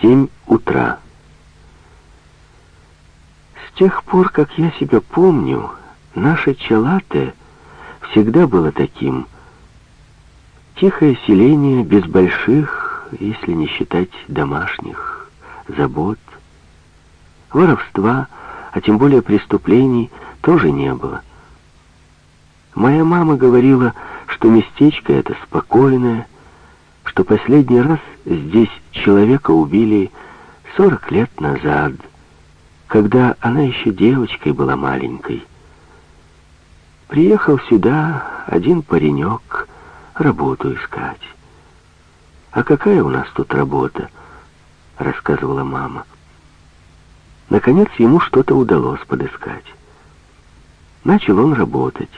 Семь утра. С тех пор, как я себя помню, наше Чалате всегда было таким. Тихое селение без больших, если не считать домашних, забот. Воровства, а тем более преступлений, тоже не было. Моя мама говорила, что местечко это спокойное, что последний раз здесь человека убили 40 лет назад, когда она еще девочкой была маленькой. Приехал сюда один паренек работу искать. «А какая у нас тут работа?» — рассказывала мама. Наконец ему что-то удалось подыскать. Начал он работать.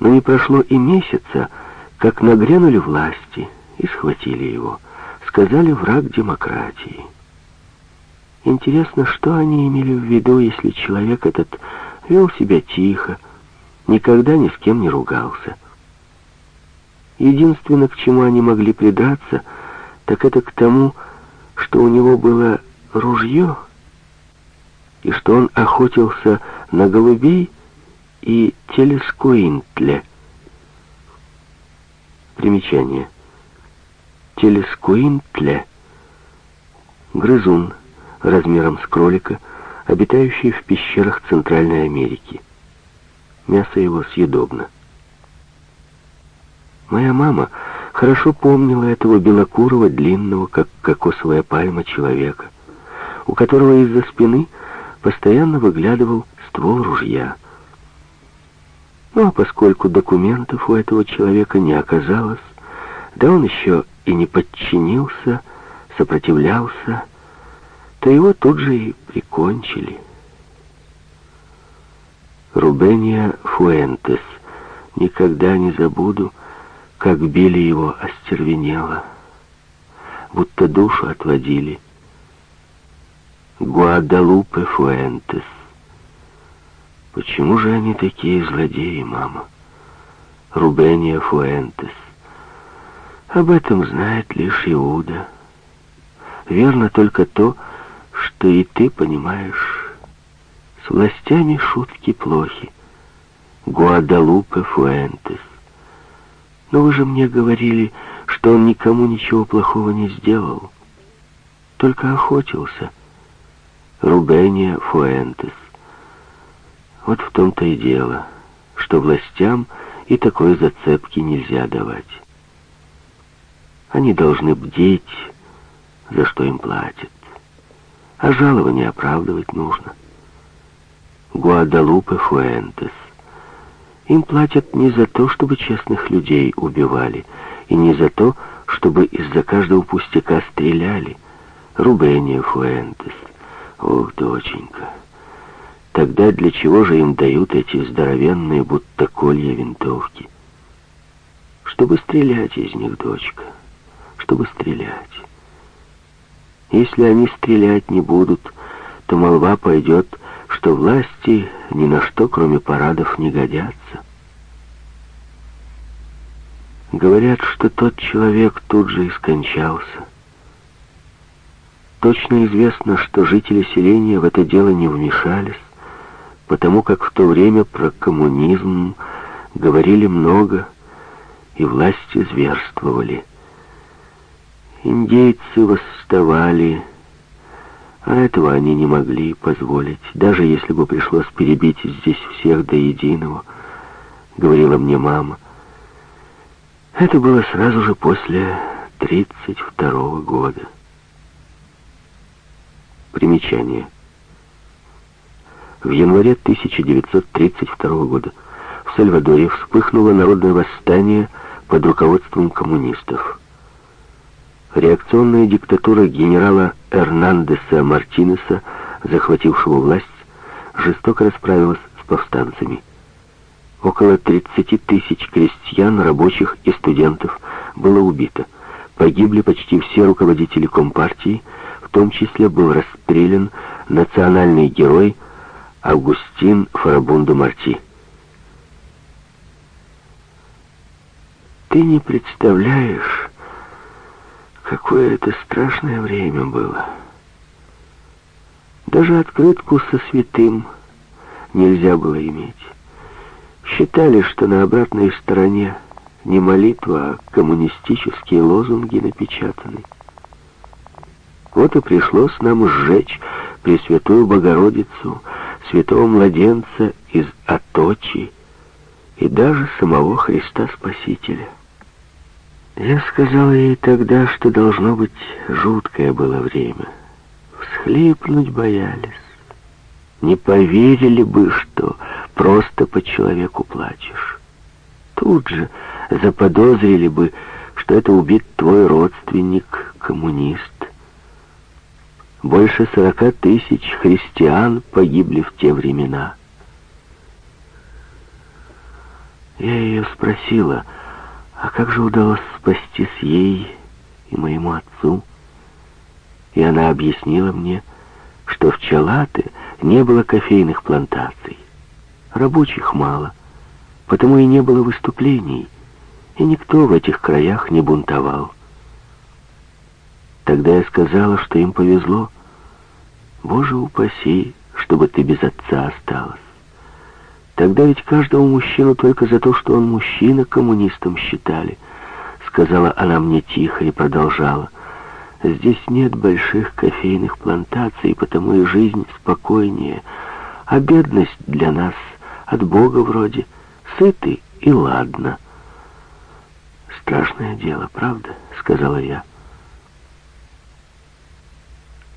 Но не прошло и месяца, как нагрянули власти и схватили его. Сказали враг демократии. Интересно, что они имели в виду, если человек этот вел себя тихо, никогда ни с кем не ругался. Единственное, к чему они могли придраться, так это к тому, что у него было ружье, и что он охотился на голубей и телескуинтле. Примечание. Телескуинтле. Грызун размером с кролика, обитающий в пещерах Центральной Америки. Мясо его съедобно. Моя мама хорошо помнила этого белокурого, длинного, как кокосовая пальма, человека, у которого из-за спины постоянно выглядывал ствол ружья. Ну а поскольку документов у этого человека не оказалось, да он еще и не подчинился, сопротивлялся, то его тут же и прикончили. Рубения Фуэнтес. Никогда не забуду, как били его остервенело, будто душу отводили. Гуадалупе Фуэнтес. Почему же они такие злодеи, мама? Рубения Фуэнтес. Об этом знает лишь Иуда. Верно только то, что и ты понимаешь, с властями шутки плохи. Гуадалупе Фуэнтес. Но вы же мне говорили, что он никому ничего плохого не сделал, только охотился. Рубения Фуэнтес. Вот в том-то и дело, что властям и такой зацепки нельзя давать. Они должны бдеть, за что им платят а жалование оправдывать нужно. Гуадалупе Фуэнтес. Им платят не за то, чтобы честных людей убивали, и не за то, чтобы из-за каждого пустяка стреляли. Рубения Фуэнтес. Ох, доченька. Тогда для чего же им дают эти здоровенные, будто колья винтовки? Чтобы стрелять из них, дочка. Чтобы стрелять. Если они стрелять не будут, то молва пойдет, что власти ни на что, кроме парадов, не годятся. Говорят, что тот человек тут же и скончался. Точно известно, что жители селения в это дело не вмешались, потому как в то время про коммунизм говорили много, и власти зверствовали. Индейцы восставали, а этого они не могли позволить, даже если бы пришлось перебить здесь всех до единого, говорила мне мама. Это было сразу же после 32 -го года. Примечание. В январе 1932 года в Сальвадоре вспыхнуло народное восстание под руководством коммунистов. Реакционная диктатура генерала Эрнандеса Мартинеса, захватившего власть, жестоко расправилась с повстанцами. Около 30 тысяч крестьян, рабочих и студентов было убито. Погибли почти все руководители Компартии, в том числе был расстрелян национальный герой Августин Фарабундо Марти. Ты не представляешь, Какое это страшное время было. Даже открытку со святым нельзя было иметь. Считали, что на обратной стороне не молитва, а коммунистические лозунги напечатаны. Вот и пришлось нам сжечь Пресвятую Богородицу, святого младенца из Аточи и даже самого Христа Спасителя. Я сказал ей тогда, что должно быть жуткое было время. Всхлипнуть боялись. Не поверили бы, что просто по человеку плачешь. Тут же заподозрили бы, что это убит твой родственник, коммунист. Больше сорока тысяч христиан погибли в те времена. Я ее спросила, а как же удалось спастись ей и моему отцу? И она объяснила мне, что в Чалаты не было кофейных плантаций. Рабочих мало, потому и не было выступлений, и никто в этих краях не бунтовал. Тогда я сказала, что им повезло. Боже упаси, чтобы ты без отца осталась. Тогда ведь каждого мужчину только за то, что он мужчина, коммунистом считали. Сказала она мне тихо и продолжала. Здесь нет больших кофейных плантаций, потому и жизнь спокойнее. А бедность для нас от Бога вроде. Сыты и ладно. Страшное дело, правда? Сказала я.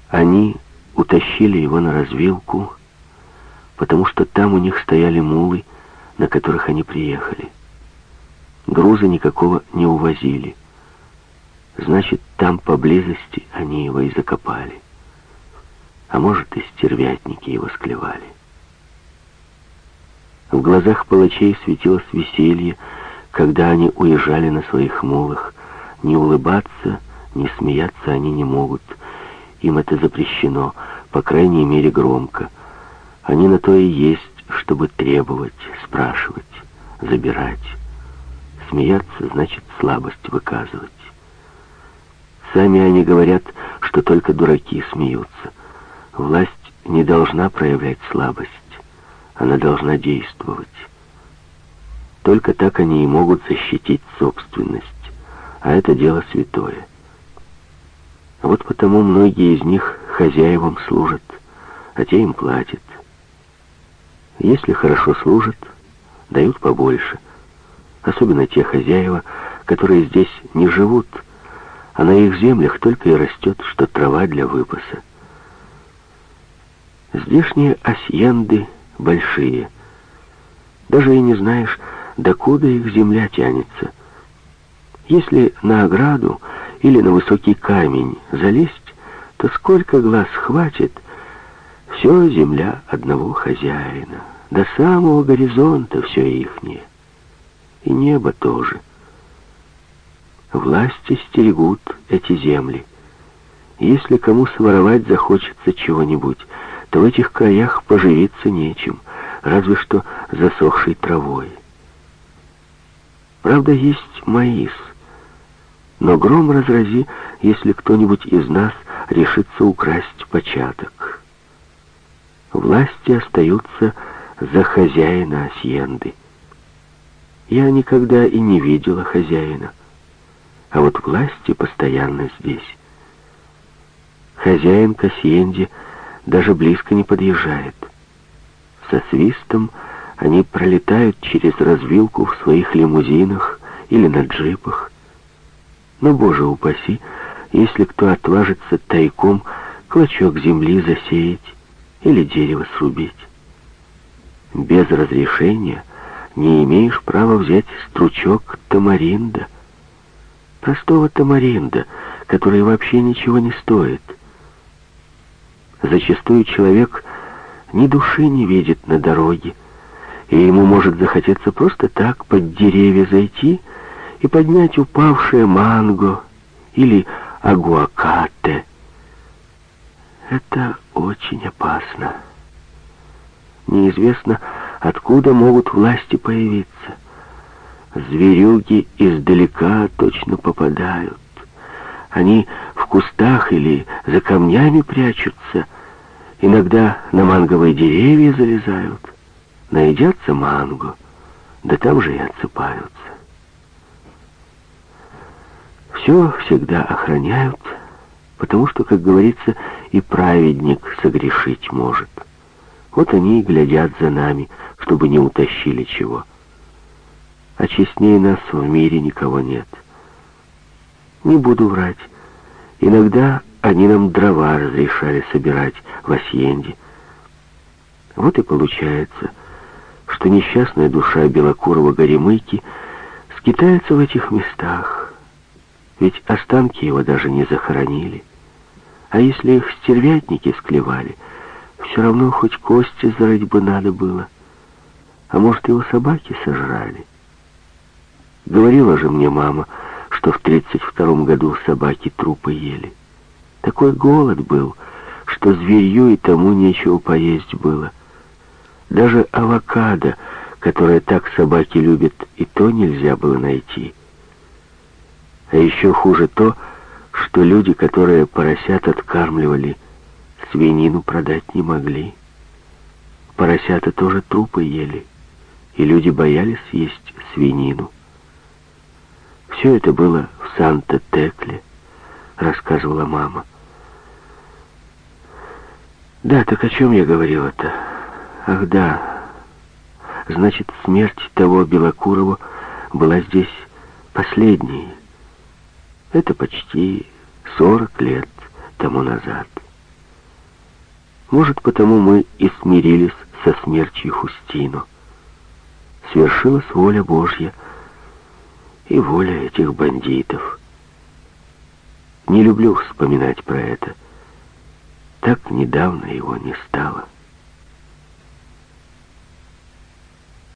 Они утащили его на развилку, потому что там у них стояли мулы, на которых они приехали. Груза никакого не увозили. Значит, там поблизости они его и закопали. А может, и стервятники его склевали. В глазах палачей светилось веселье, когда они уезжали на своих мулах. Не улыбаться, не смеяться они не могут. Им это запрещено, по крайней мере, громко. Они на то и есть, чтобы требовать, спрашивать, забирать. Смеяться значит слабость выказывать. Сами они говорят, что только дураки смеются. Власть не должна проявлять слабость, она должна действовать. Только так они и могут защитить собственность, а это дело святое. Вот потому многие из них хозяевам служат, а те им платят. Если хорошо служат, дают побольше. Особенно те хозяева, которые здесь не живут, а на их землях только и растет, что трава для выпаса. Здешние асьенды большие. Даже и не знаешь, докуда их земля тянется. Если на ограду или на высокий камень залезть, то сколько глаз хватит — все земля одного хозяина. До самого горизонта все ихнее. И небо тоже. Власти стерегут эти земли. Если кому своровать захочется чего-нибудь, то в этих краях поживиться нечем, разве что засохшей травой. Правда, есть маис. Но гром разрази, если кто-нибудь из нас решится украсть початок власти остаются за хозяина Асьенды. Я никогда и не видела хозяина, а вот власти постоянно здесь. Хозяин к Асьенде даже близко не подъезжает. Со свистом они пролетают через развилку в своих лимузинах или на джипах. Но, боже упаси, если кто отважится тайком клочок земли засеять, или дерево срубить. Без разрешения не имеешь права взять стручок тамаринда, простого тамаринда, который вообще ничего не стоит. Зачастую человек ни души не видит на дороге, и ему может захотеться просто так под деревья зайти и поднять упавшее манго или агуакате. Это очень опасно. Неизвестно, откуда могут власти появиться. Зверюги издалека точно попадают. Они в кустах или за камнями прячутся, иногда на манговые деревья залезают, наедятся манго, да там же и отсыпаются. Все всегда охраняют, потому что, как говорится, и праведник согрешить может. Вот они и глядят за нами, чтобы не утащили чего. А честнее нас в мире никого нет. Не буду врать. Иногда они нам дрова разрешали собирать в Асьенде. Вот и получается, что несчастная душа Белокурова Горемыки скитается в этих местах, ведь останки его даже не захоронили. А если их стервятники склевали, все равно хоть кости зарыть бы надо было. А может, его собаки сожрали? Говорила же мне мама, что в 32 году собаки трупы ели. Такой голод был, что зверью и тому нечего поесть было. Даже авокадо, которое так собаки любят, и то нельзя было найти. А еще хуже то, что люди, которые поросят откармливали, свинину продать не могли. Поросята тоже трупы ели, и люди боялись есть свинину. Все это было в Санта-Текле, рассказывала мама. Да, так о чем я говорила-то? Ах, да. Значит, смерть того Белокурова была здесь последней. Это почти сорок лет тому назад. Может, потому мы и смирились со смертью Хустину. Свершилась воля Божья и воля этих бандитов. Не люблю вспоминать про это. Так недавно его не стало.